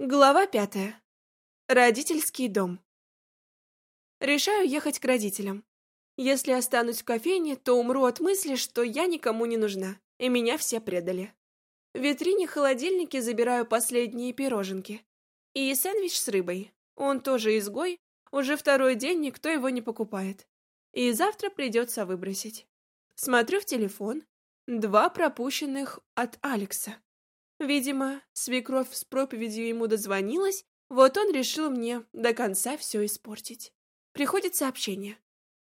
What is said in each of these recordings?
Глава пятая. Родительский дом. Решаю ехать к родителям. Если останусь в кофейне, то умру от мысли, что я никому не нужна, и меня все предали. В витрине холодильники забираю последние пироженки. И сэндвич с рыбой. Он тоже изгой, уже второй день никто его не покупает. И завтра придется выбросить. Смотрю в телефон. Два пропущенных от Алекса. Видимо, свекровь с проповедью ему дозвонилась, вот он решил мне до конца все испортить. Приходит сообщение.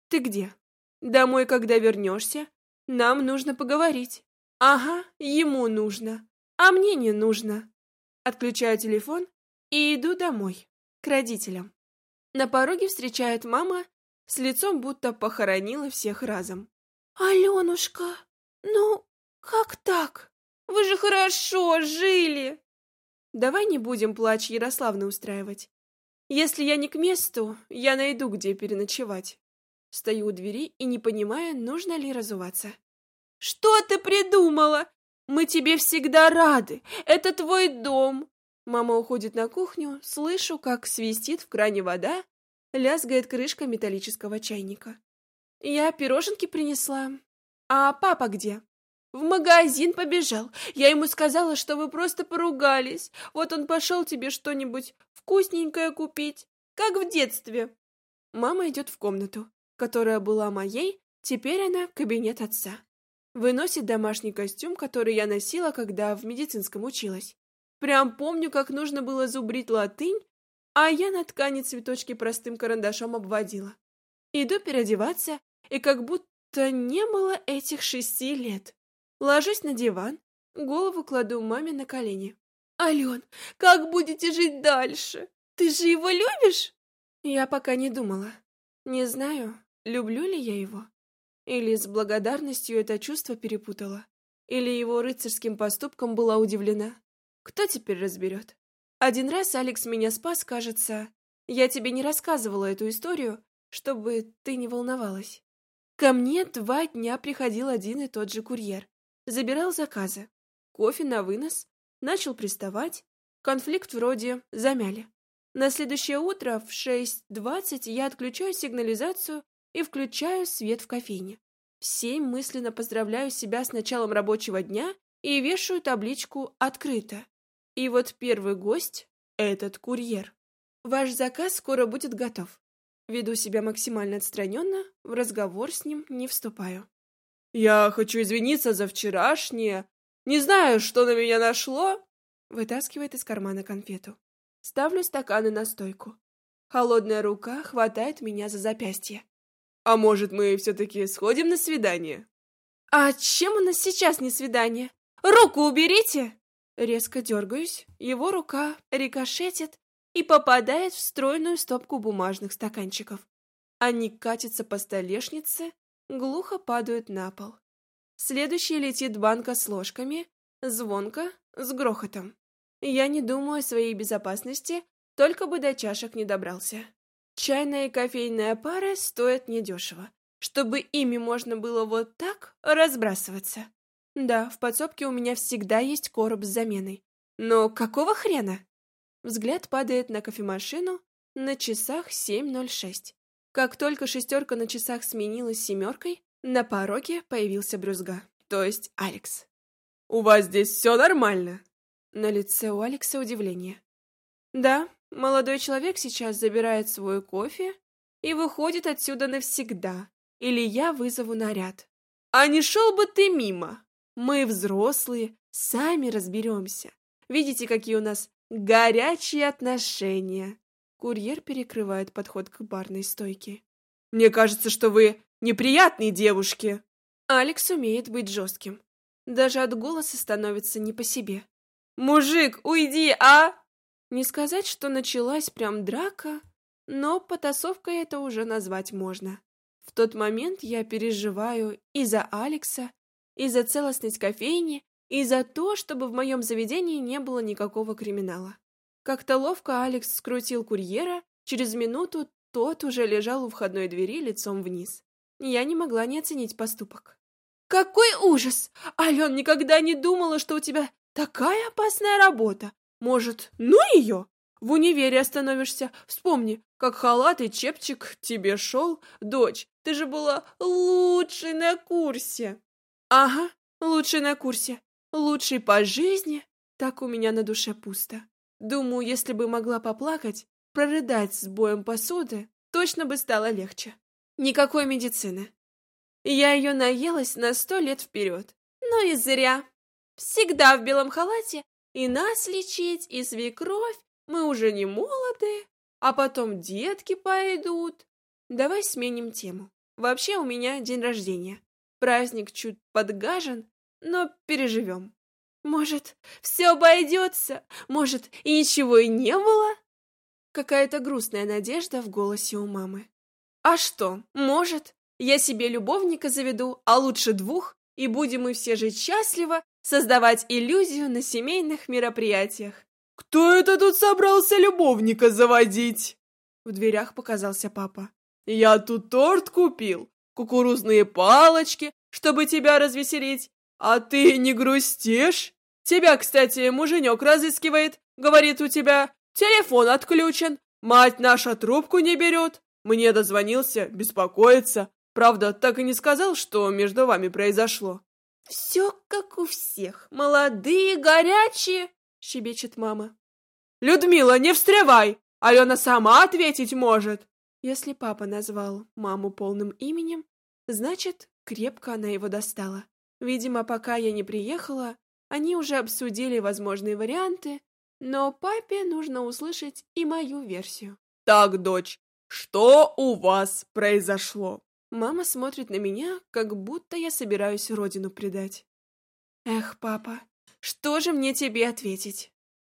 «Ты где?» «Домой, когда вернешься? Нам нужно поговорить». «Ага, ему нужно, а мне не нужно». Отключаю телефон и иду домой, к родителям. На пороге встречает мама с лицом, будто похоронила всех разом. «Аленушка, ну, как так?» Вы же хорошо жили!» «Давай не будем плач Ярославны устраивать. Если я не к месту, я найду, где переночевать». Стою у двери и не понимаю, нужно ли разуваться. «Что ты придумала? Мы тебе всегда рады. Это твой дом!» Мама уходит на кухню, слышу, как свистит в кране вода, лязгает крышка металлического чайника. Я пироженки принесла. А папа где? В магазин побежал. Я ему сказала, что вы просто поругались. Вот он пошел тебе что-нибудь вкусненькое купить, как в детстве. Мама идет в комнату, которая была моей, теперь она кабинет отца. Выносит домашний костюм, который я носила, когда в медицинском училась. Прям помню, как нужно было зубрить латынь, а я на ткани цветочки простым карандашом обводила. Иду переодеваться, и как будто не было этих шести лет. Ложусь на диван, голову кладу маме на колени. «Ален, как будете жить дальше? Ты же его любишь?» Я пока не думала. Не знаю, люблю ли я его. Или с благодарностью это чувство перепутала. Или его рыцарским поступком была удивлена. Кто теперь разберет? Один раз Алекс меня спас, кажется. Я тебе не рассказывала эту историю, чтобы ты не волновалась. Ко мне два дня приходил один и тот же курьер. Забирал заказы. Кофе на вынос. Начал приставать. Конфликт вроде замяли. На следующее утро в 6.20 я отключаю сигнализацию и включаю свет в кофейне. В семь мысленно поздравляю себя с началом рабочего дня и вешаю табличку «Открыто». И вот первый гость — этот курьер. Ваш заказ скоро будет готов. Веду себя максимально отстраненно, в разговор с ним не вступаю. «Я хочу извиниться за вчерашнее. Не знаю, что на меня нашло». Вытаскивает из кармана конфету. Ставлю стаканы на стойку. Холодная рука хватает меня за запястье. «А может, мы все-таки сходим на свидание?» «А чем у нас сейчас не свидание? Руку уберите!» Резко дергаюсь, его рука рикошетит и попадает в стройную стопку бумажных стаканчиков. Они катятся по столешнице, глухо падают на пол. Следующий летит банка с ложками, звонко, с грохотом. Я не думаю о своей безопасности, только бы до чашек не добрался. Чайная и кофейная пара стоят недешево, чтобы ими можно было вот так разбрасываться. Да, в подсобке у меня всегда есть короб с заменой. Но какого хрена? Взгляд падает на кофемашину на часах 7.06. Как только шестерка на часах сменилась семеркой, на пороге появился Брюзга, то есть Алекс. «У вас здесь все нормально?» На лице у Алекса удивление. «Да, молодой человек сейчас забирает свой кофе и выходит отсюда навсегда, или я вызову наряд. А не шел бы ты мимо! Мы взрослые, сами разберемся. Видите, какие у нас горячие отношения!» Курьер перекрывает подход к барной стойке. «Мне кажется, что вы неприятные девушки!» Алекс умеет быть жестким. Даже от голоса становится не по себе. «Мужик, уйди, а!» Не сказать, что началась прям драка, но потасовкой это уже назвать можно. В тот момент я переживаю и за Алекса, и за целостность кофейни, и за то, чтобы в моем заведении не было никакого криминала. Как-то ловко Алекс скрутил курьера, через минуту тот уже лежал у входной двери лицом вниз. Я не могла не оценить поступок. «Какой ужас! Ален никогда не думала, что у тебя такая опасная работа! Может, ну ее? В универе остановишься. Вспомни, как халат и чепчик тебе шел. Дочь, ты же была лучшей на курсе. Ага, лучшей на курсе. Лучшей по жизни. Так у меня на душе пусто. Думаю, если бы могла поплакать, прорыдать с боем посуды, точно бы стало легче. Никакой медицины. Я ее наелась на сто лет вперед. Но и зря. Всегда в белом халате, и нас лечить, и свекровь, мы уже не молоды, а потом детки пойдут. Давай сменим тему. Вообще у меня день рождения. Праздник чуть подгажен, но переживем. Может, все обойдется? Может, и ничего и не было? Какая-то грустная надежда в голосе у мамы. А что, может, я себе любовника заведу, а лучше двух, и будем мы все жить счастливо, создавать иллюзию на семейных мероприятиях. «Кто это тут собрался любовника заводить?» В дверях показался папа. «Я тут торт купил, кукурузные палочки, чтобы тебя развеселить. А ты не грустишь? Тебя, кстати, муженек разыскивает. Говорит, у тебя телефон отключен, мать наша трубку не берет. Мне дозвонился, беспокоится. Правда, так и не сказал, что между вами произошло. «Все как у всех. Молодые, горячие!» — щебечет мама. «Людмила, не встревай! Алена сама ответить может!» Если папа назвал маму полным именем, значит, крепко она его достала. Видимо, пока я не приехала, они уже обсудили возможные варианты, но папе нужно услышать и мою версию. «Так, дочь, что у вас произошло?» Мама смотрит на меня, как будто я собираюсь родину предать. Эх, папа, что же мне тебе ответить?